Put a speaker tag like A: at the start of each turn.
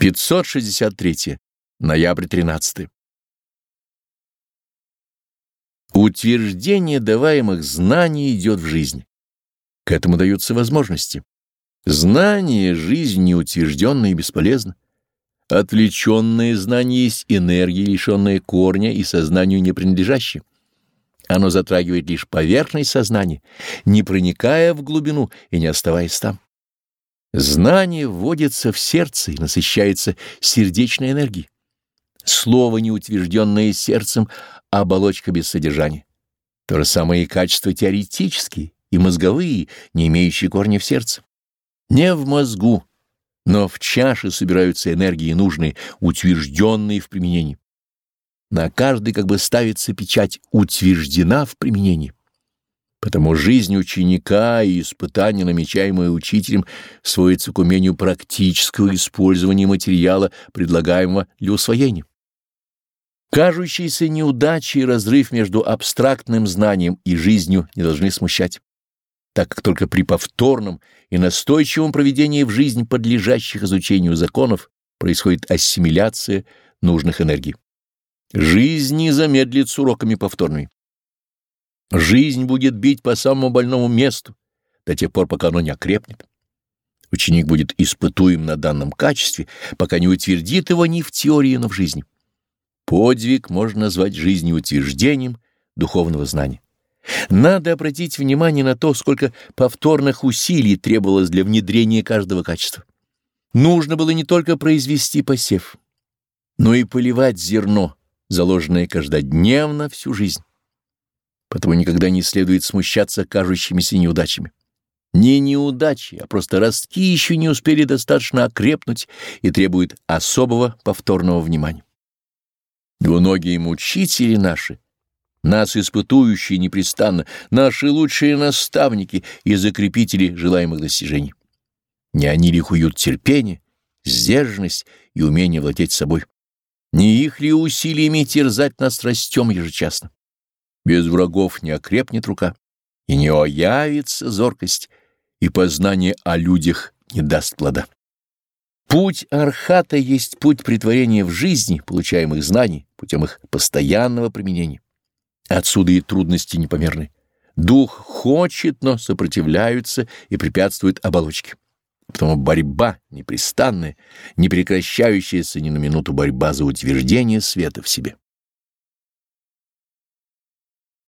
A: 563. Ноябрь 13. Утверждение даваемых знаний идет в жизнь. К этому даются возможности. Знание — жизнь неутвержденная и бесполезна. Отвлеченное знание есть энергия, лишенная корня и сознанию не принадлежащая. Оно затрагивает лишь поверхность сознания, не проникая в глубину и не оставаясь там. Знание вводится в сердце и насыщается сердечной энергией. Слово, неутвержденное сердцем, оболочка без содержания. То же самое и качества теоретические и мозговые, не имеющие корня в сердце. Не в мозгу, но в чаше собираются энергии нужные, утвержденные в применении. На каждый как бы ставится печать «утверждена в применении». Потому жизнь ученика и испытания, намечаемые учителем, сводится к умению практического использования материала, предлагаемого для усвоения. Кажущиеся неудачи и разрыв между абстрактным знанием и жизнью не должны смущать, так как только при повторном и настойчивом проведении в жизнь подлежащих изучению законов происходит ассимиляция нужных энергий. Жизнь не замедлит с уроками повторными. Жизнь будет бить по самому больному месту до тех пор, пока оно не окрепнет. Ученик будет испытуем на данном качестве, пока не утвердит его ни в теории, но в жизни. Подвиг можно назвать жизнеутверждением духовного знания. Надо обратить внимание на то, сколько повторных усилий требовалось для внедрения каждого качества. Нужно было не только произвести посев, но и поливать зерно, заложенное каждодневно всю жизнь. Потому никогда не следует смущаться кажущимися неудачами. Не неудачи, а просто ростки еще не успели достаточно окрепнуть и требуют особого повторного внимания. Двуногие мучители наши, нас испытующие непрестанно, наши лучшие наставники и закрепители желаемых достижений. Не они ли хуют терпение, сдержанность и умение владеть собой? Не их ли усилиями терзать нас растем ежечасно? Без врагов не окрепнет рука, и не оявится зоркость, и познание о людях не даст плода. Путь архата есть путь притворения в жизни получаемых знаний путем их постоянного применения. Отсюда и трудности непомерны. Дух хочет, но сопротивляются и препятствуют оболочке. Потому борьба непрестанная, не прекращающаяся ни на минуту борьба за утверждение света в себе.